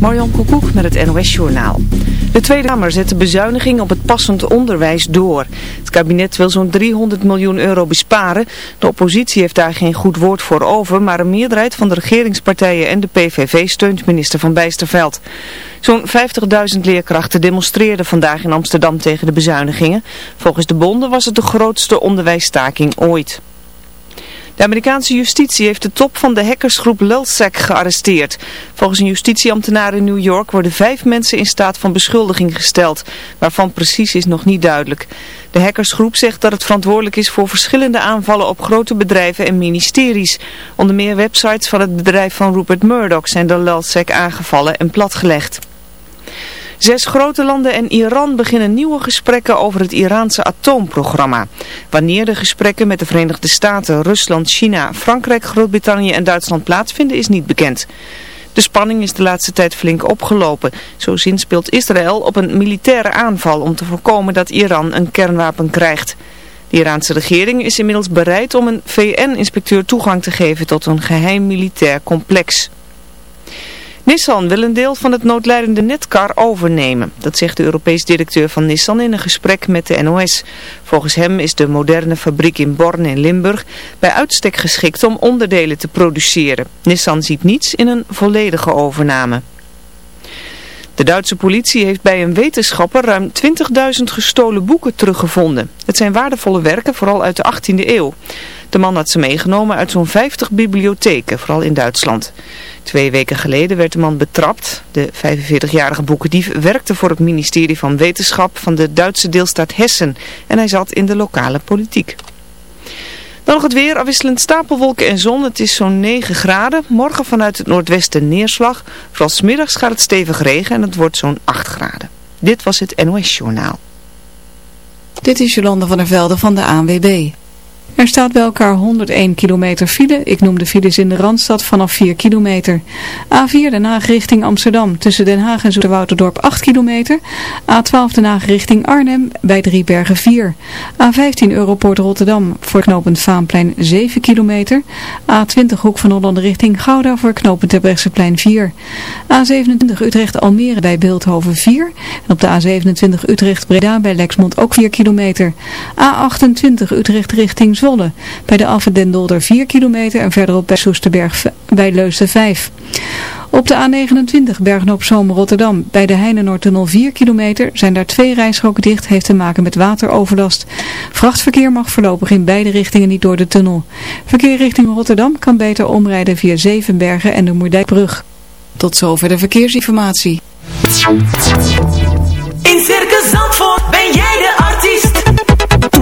Marjan Koekoek met het NOS Journaal. De Tweede Kamer zet de bezuiniging op het passend onderwijs door. Het kabinet wil zo'n 300 miljoen euro besparen. De oppositie heeft daar geen goed woord voor over, maar een meerderheid van de regeringspartijen en de PVV steunt minister Van Bijsterveld. Zo'n 50.000 leerkrachten demonstreerden vandaag in Amsterdam tegen de bezuinigingen. Volgens de bonden was het de grootste onderwijsstaking ooit. De Amerikaanse justitie heeft de top van de hackersgroep Lulzsec gearresteerd. Volgens een justitieambtenaar in New York worden vijf mensen in staat van beschuldiging gesteld. Waarvan precies is nog niet duidelijk. De hackersgroep zegt dat het verantwoordelijk is voor verschillende aanvallen op grote bedrijven en ministeries. Onder meer websites van het bedrijf van Rupert Murdoch zijn door Lulzsec aangevallen en platgelegd. Zes grote landen en Iran beginnen nieuwe gesprekken over het Iraanse atoomprogramma. Wanneer de gesprekken met de Verenigde Staten, Rusland, China, Frankrijk, Groot-Brittannië en Duitsland plaatsvinden is niet bekend. De spanning is de laatste tijd flink opgelopen. Zo speelt Israël op een militaire aanval om te voorkomen dat Iran een kernwapen krijgt. De Iraanse regering is inmiddels bereid om een VN-inspecteur toegang te geven tot een geheim militair complex. Nissan wil een deel van het noodlijdende Netcar overnemen. Dat zegt de Europees directeur van Nissan in een gesprek met de NOS. Volgens hem is de moderne fabriek in Born in Limburg bij uitstek geschikt om onderdelen te produceren. Nissan ziet niets in een volledige overname. De Duitse politie heeft bij een wetenschapper ruim 20.000 gestolen boeken teruggevonden. Het zijn waardevolle werken, vooral uit de 18e eeuw. De man had ze meegenomen uit zo'n 50 bibliotheken, vooral in Duitsland. Twee weken geleden werd de man betrapt. De 45-jarige boekendief werkte voor het ministerie van Wetenschap van de Duitse deelstaat Hessen en hij zat in de lokale politiek. Dan nog het weer, afwisselend stapelwolken en zon. Het is zo'n 9 graden. Morgen vanuit het noordwesten neerslag. Vooral smiddags gaat het stevig regen en het wordt zo'n 8 graden. Dit was het NOS Journaal. Dit is Jolande van der Velde van de ANWB. Er staat bij elkaar 101 kilometer file. Ik noem de files in de Randstad vanaf 4 kilometer. A4 Den Haag richting Amsterdam. Tussen Den Haag en Zoeterwouderdorp 8 kilometer. A12 Den Haag richting Arnhem bij Driebergen 4. A15 Europoort Rotterdam voor knooppunt Vaanplein 7 kilometer. A20 Hoek van Holland richting Gouda voor knooppunt Terbrechtseplein 4. A27 Utrecht Almere bij Beeldhoven 4. En op de A27 Utrecht Breda bij Lexmond ook 4 kilometer. A28 Utrecht richting Zwolle. Bij de Dolder 4 kilometer en verderop bij Soesterberg bij Leusden 5. Op de A29 Bergen op Zoom Rotterdam bij de Heinenoordtunnel 4 kilometer zijn daar twee rijstroken dicht, heeft te maken met wateroverlast. Vrachtverkeer mag voorlopig in beide richtingen niet door de tunnel. Verkeer richting Rotterdam kan beter omrijden via Zevenbergen en de Moerdijkbrug. Tot zover de verkeersinformatie. In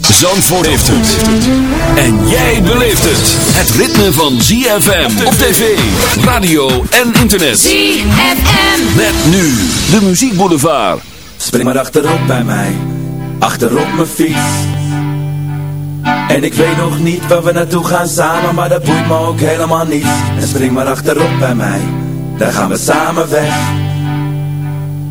Zandvoort heeft het. En jij beleeft het. Het ritme van ZFM op tv, radio en internet. ZFM. Met nu de muziekboulevard. Spring maar achterop bij mij, achterop mijn fiets. En ik weet nog niet waar we naartoe gaan samen, maar dat boeit me ook helemaal niet. En spring maar achterop bij mij, daar gaan we samen weg.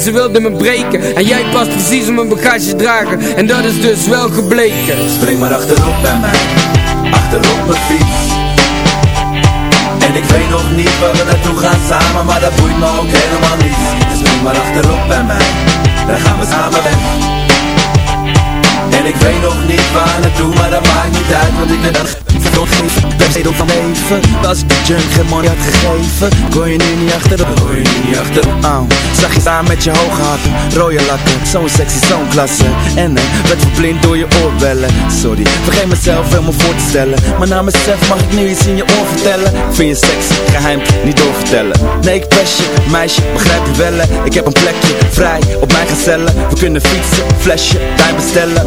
ze wilden me breken. En jij past precies op mijn bagage dragen En dat is dus wel gebleken. Spring maar achterop bij mij. Achterop mijn fiets. En ik weet nog niet waar we naartoe gaan samen Maar dat boeit me ook helemaal niet. Dus spring maar achterop bij mij. Dan gaan we samen weg En ik weet nog niet waar naartoe Maar dat maakt niet uit want ik ben er geven, per se van leven Als ik de junk geen money had gegeven. Kon je nu niet achterop, kon je niet achterop oh. Zag je staan met je hoge hakken, rode lakken. Zo'n sexy, zo'n klasse. En ik werd verblind door je oorbellen. Sorry, vergeet mezelf helemaal voor te stellen. Maar na mezelf mag ik nu iets in je oor vertellen. Vind je sexy, geheim, niet doorvertellen. Nee, ik pest je, meisje, begrijp je wel Ik heb een plekje, vrij, op mijn gezellen. We kunnen fietsen, flesje, tijd bestellen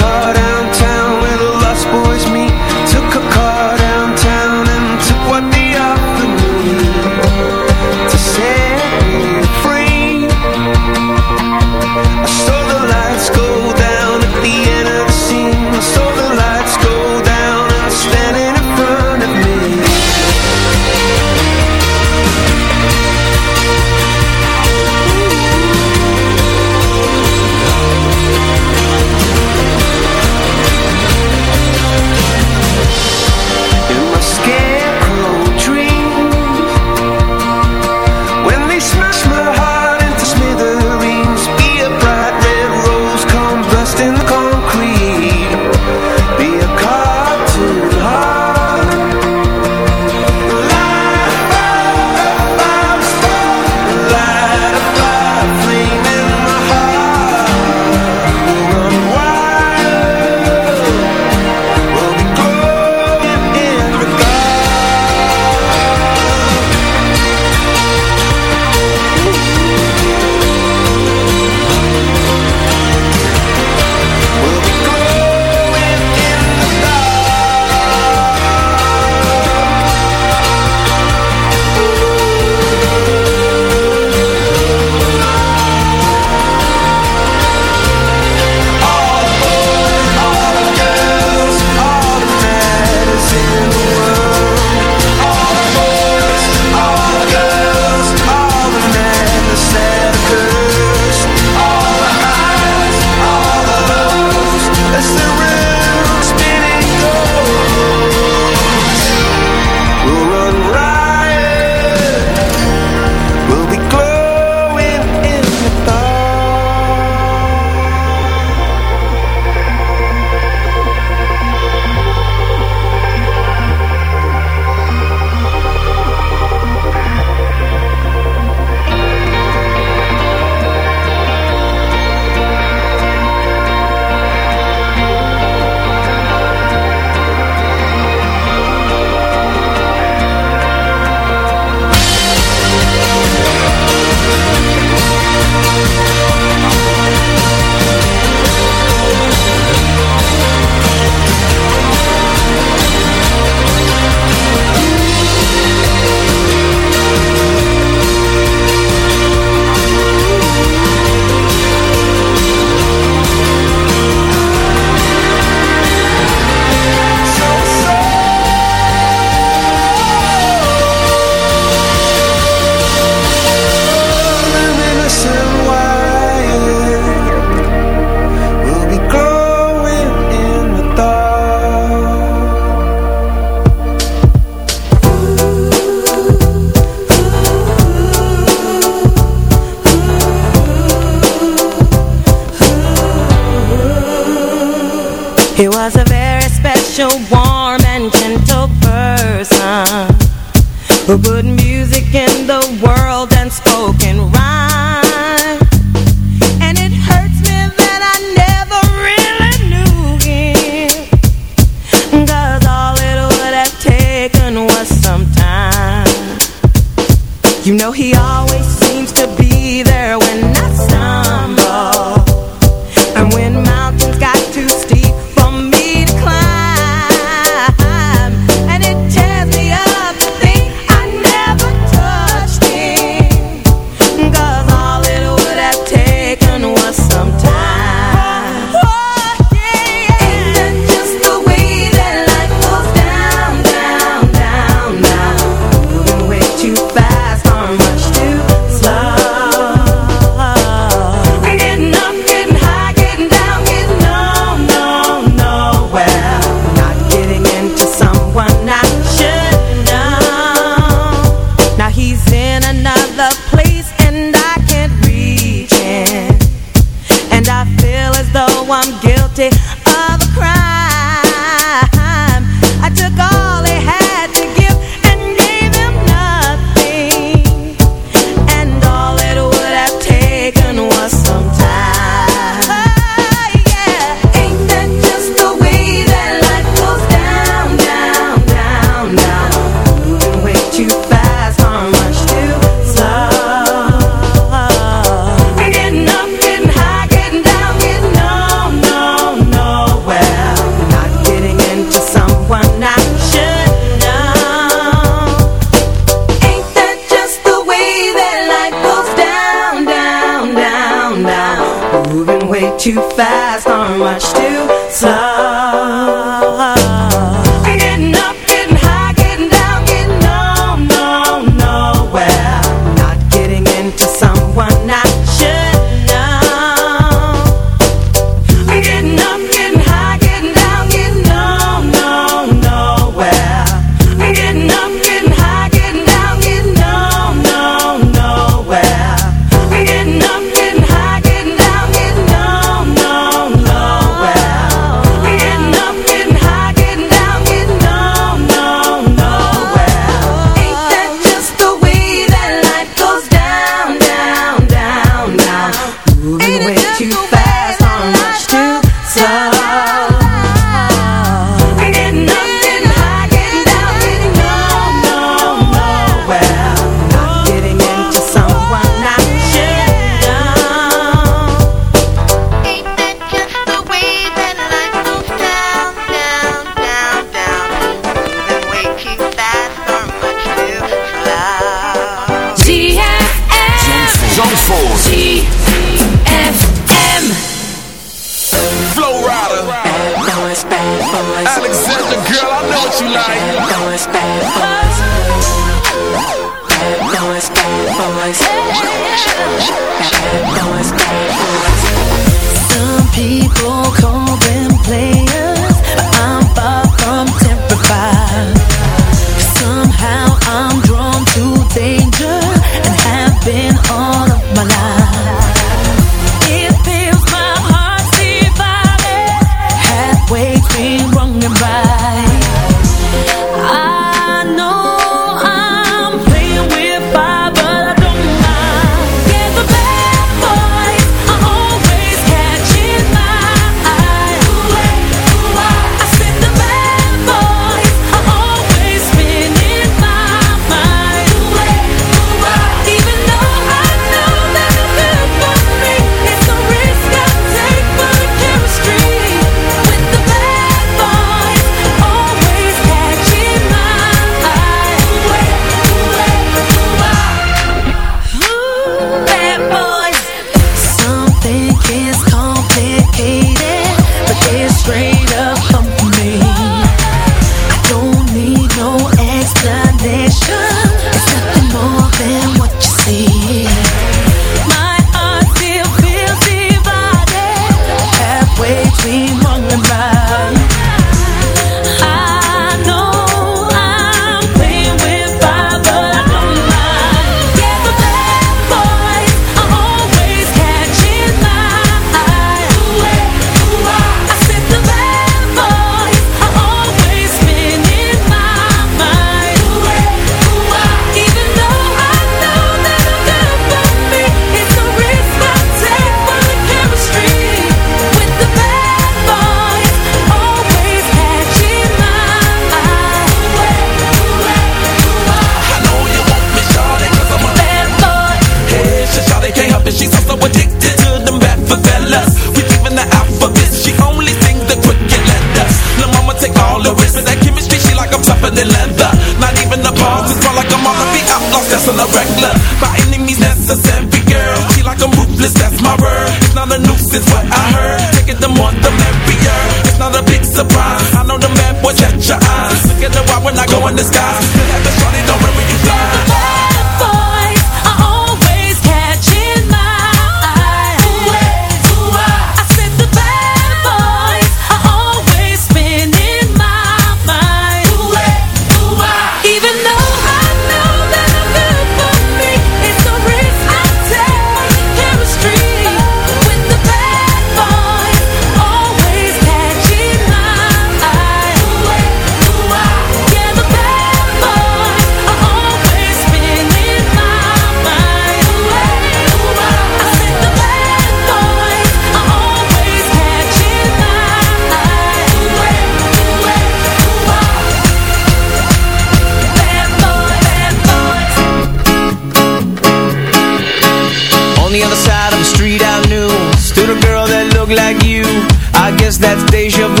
that's deja vu.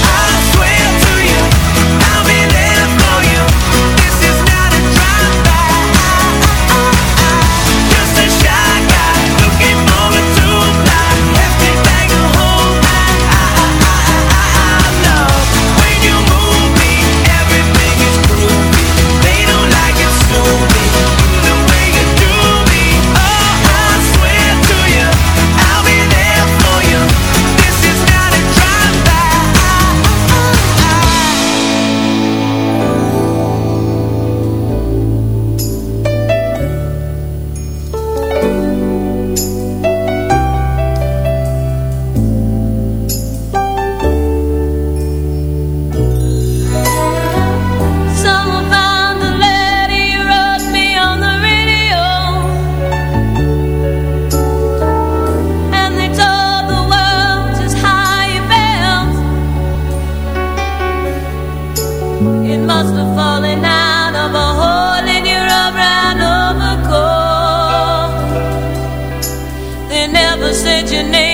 said your name.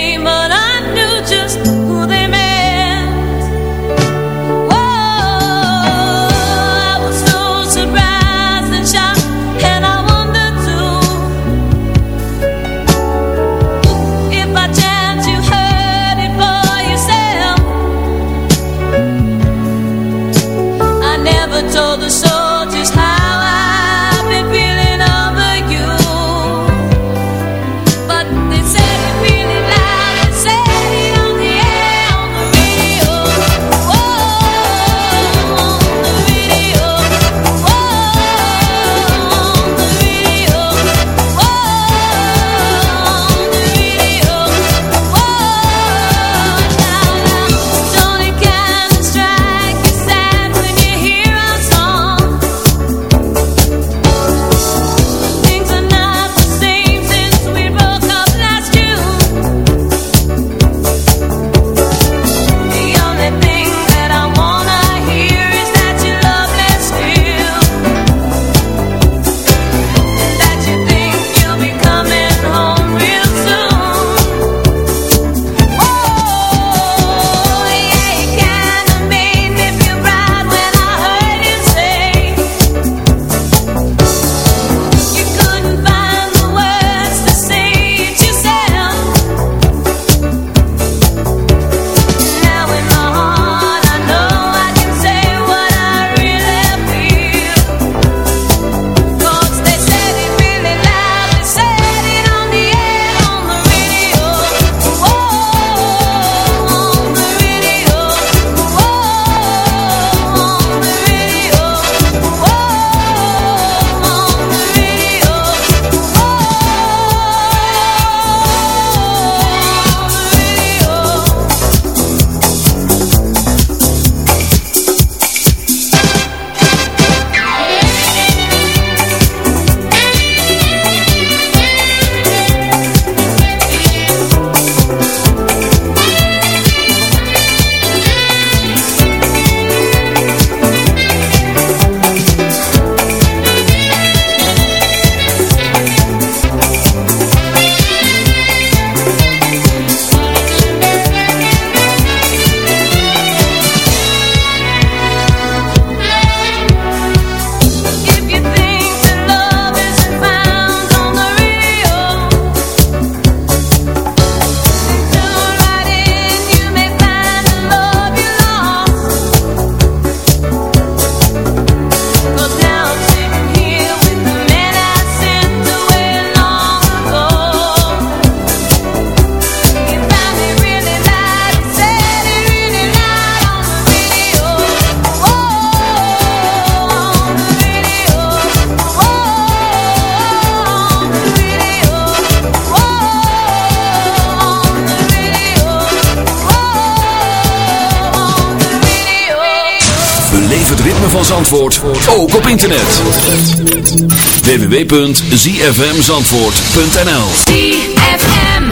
www.zfmzandvoort.nl ZFM.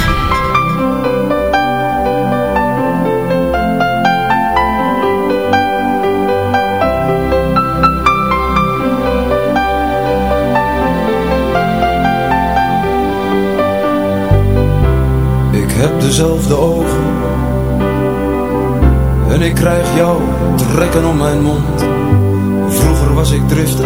Ik heb dezelfde ogen En ik krijg jou trekken om mijn mond. Vroeger was ik driftig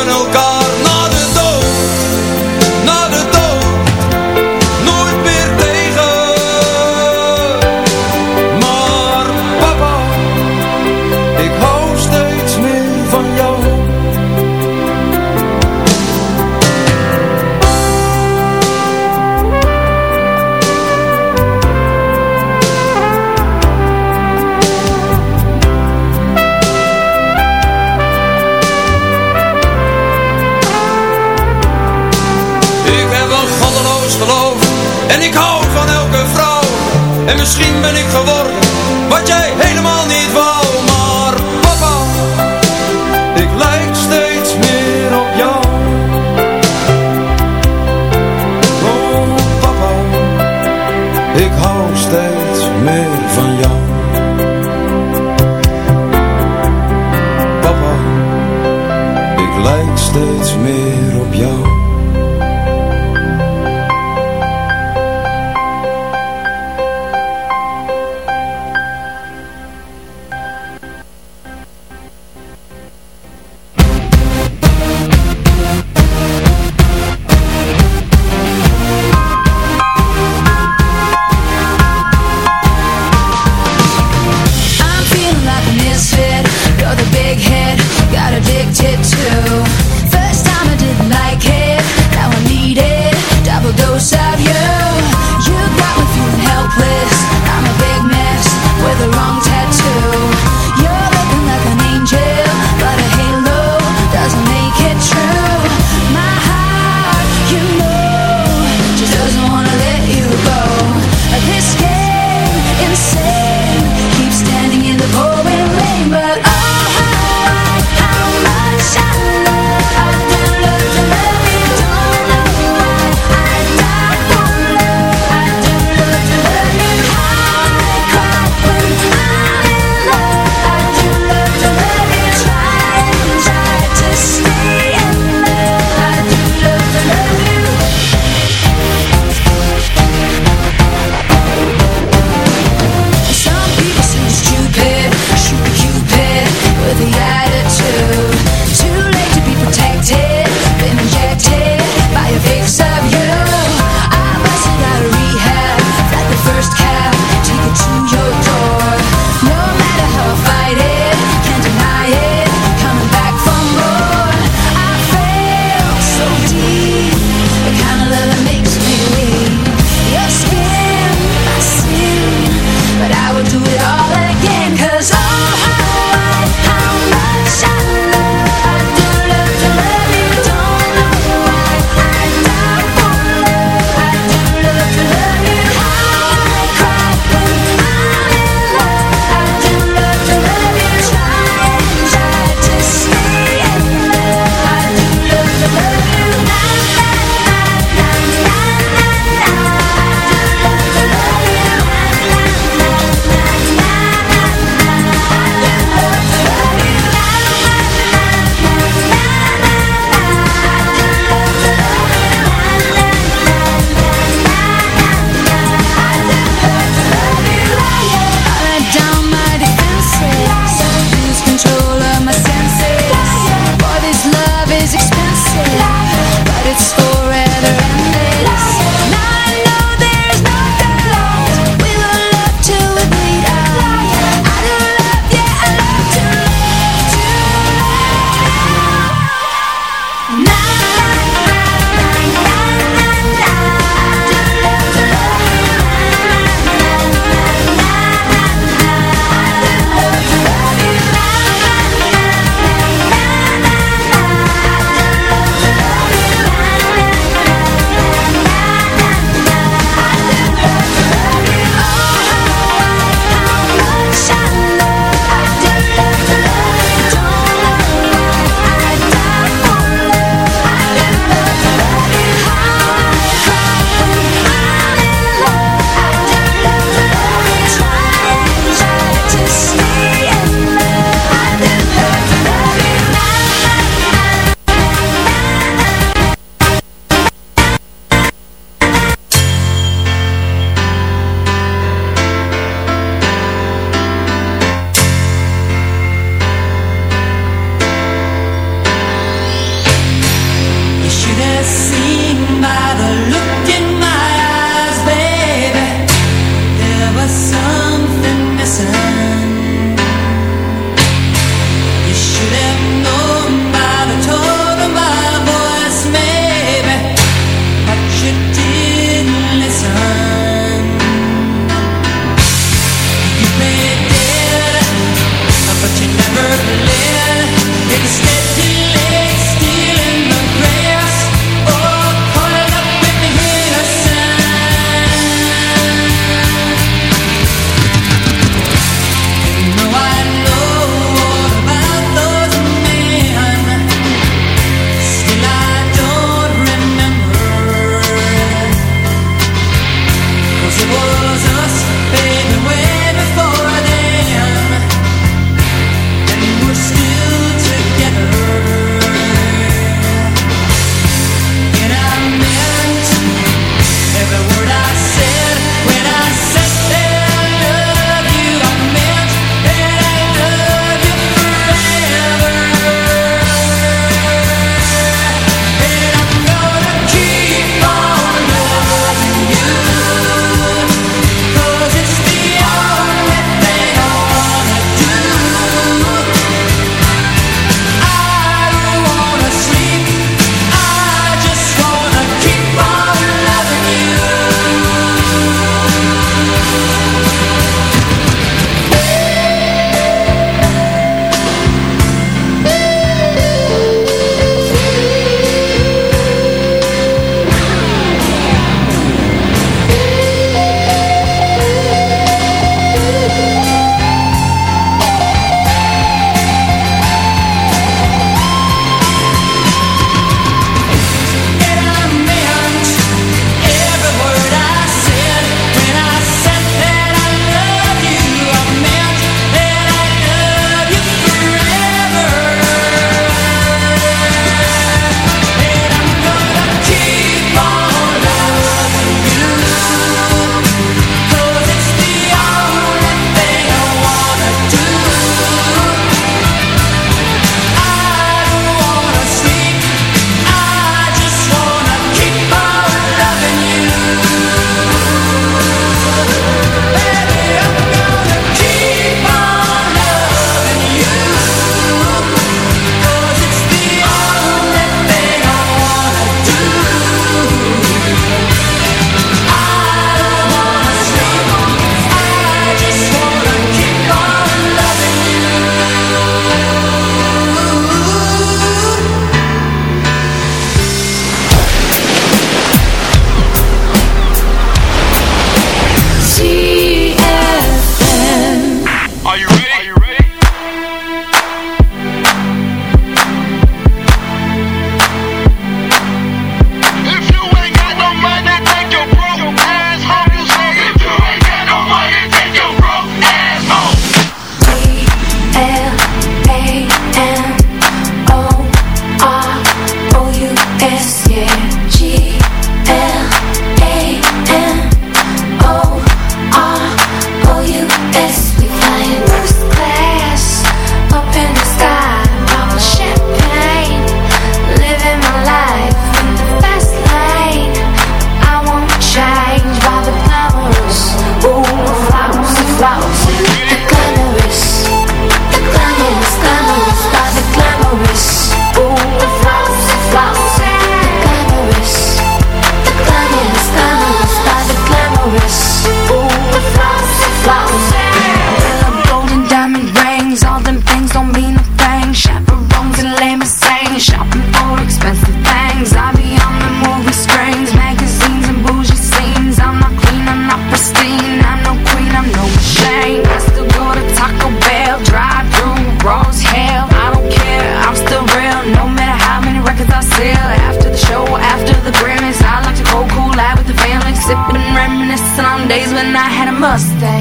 lost thing.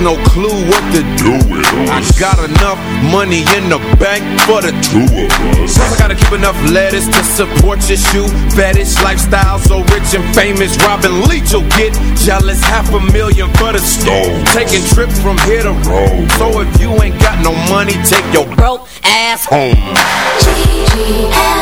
No clue what to do with us. I got enough money in the bank for the two of us. Plus I gotta keep enough lettuce to support your shoe fetish lifestyle. So rich and famous, Robin Leach will get jealous. Half a million for the stove. Taking trips from here to Rome. So if you ain't got no money, take your broke ass home. I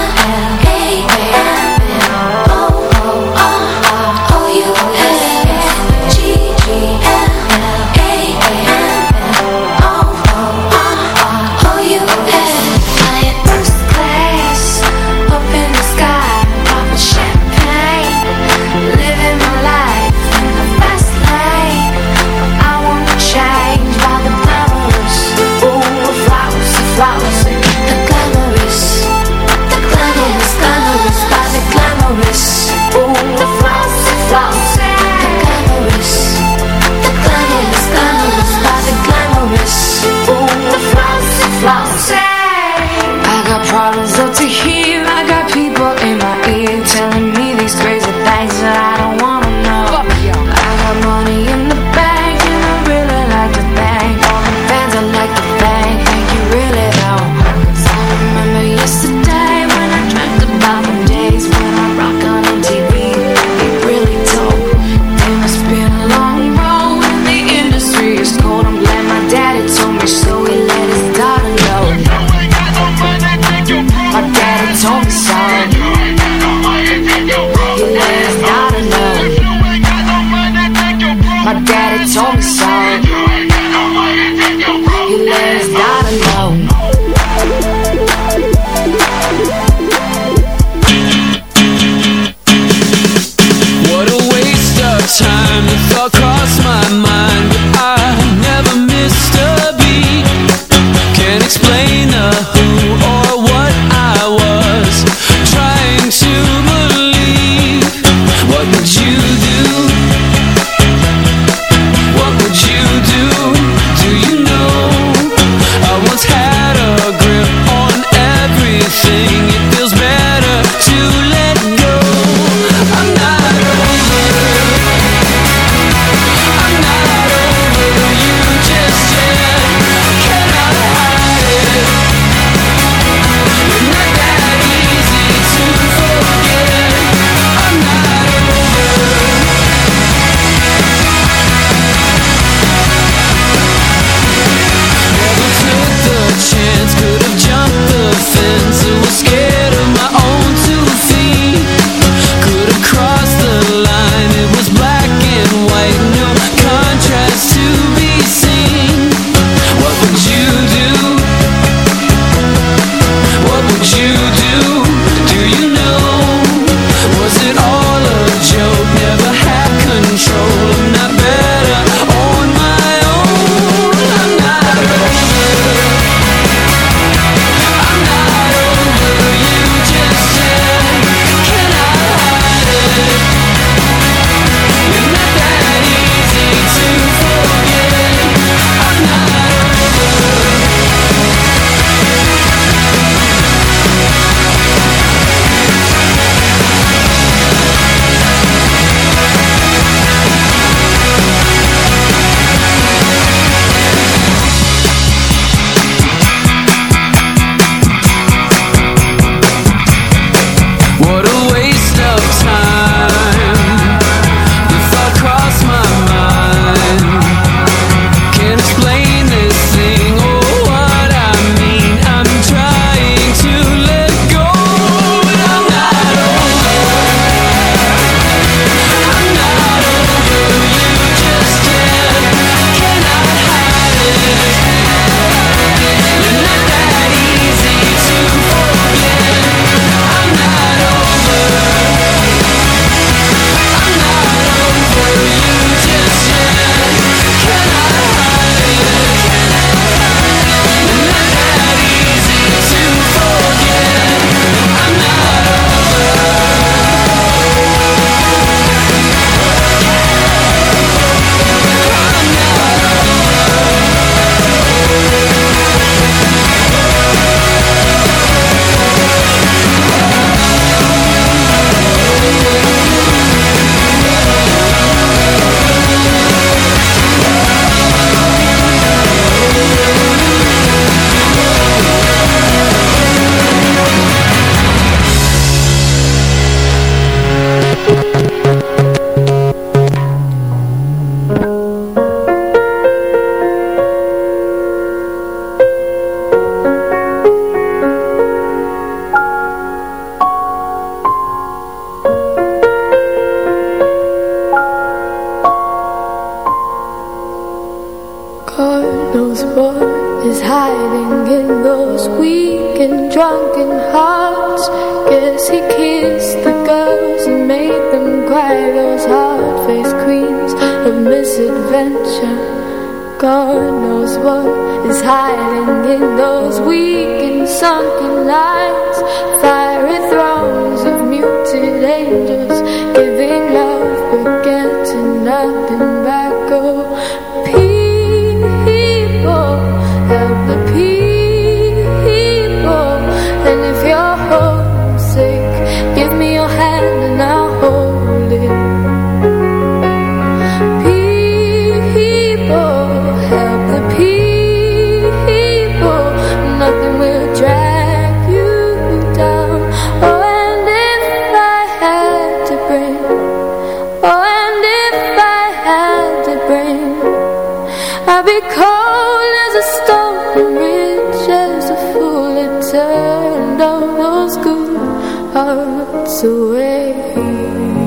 hearts away.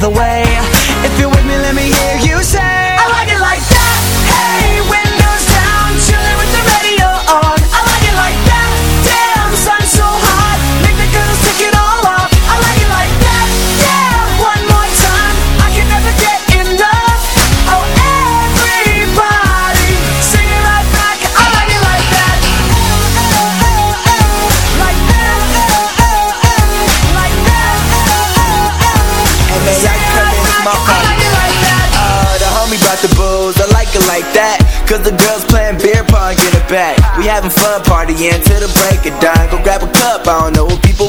the way. Having fun partying till the break of dawn. Go grab a cup, I don't know what people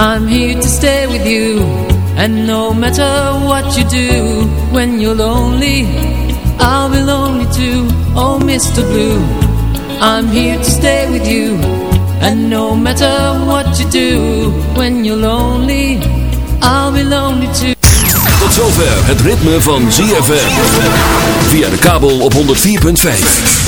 I'm here to stay with you And no matter what you do When you're lonely I'll be lonely too Oh Mr. Blue I'm here to stay with you And no matter what you do When you're lonely I'll be lonely too Tot zover het ritme van ZFM. Via de kabel op 104.5.